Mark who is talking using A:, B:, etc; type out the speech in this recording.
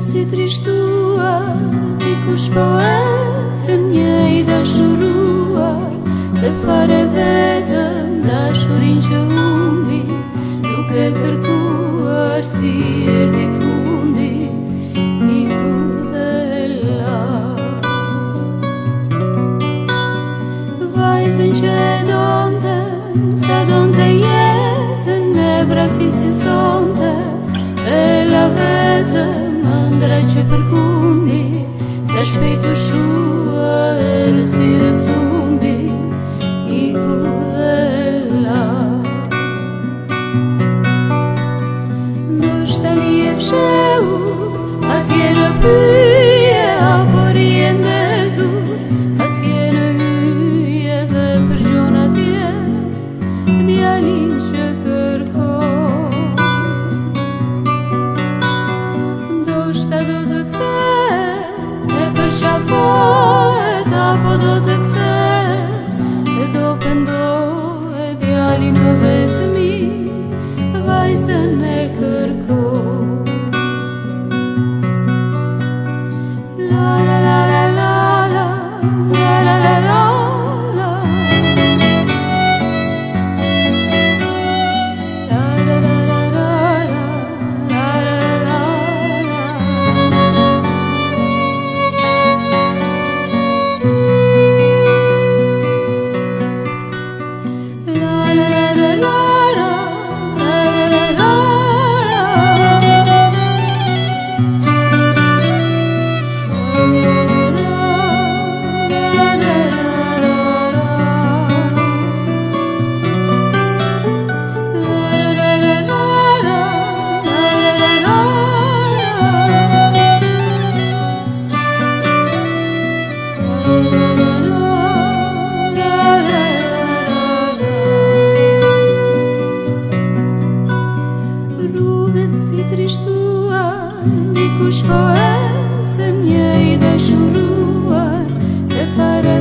A: si trishtuar Ti kush po se një i dashuruar Dhe fare vetëm dashurin që umbi Nuk e kërkuar si erdi fundi I ku dhe la Vajzën që e donte Sa donte jetën e brakti si sonte E la vetën qëndra që përkundi Se shpejtë shua e rësirë sun Kushte do të kthe, e për qafo e do të kthe, e do pëndo e djali në veshë. love. poeți să-mi iei de șuruă,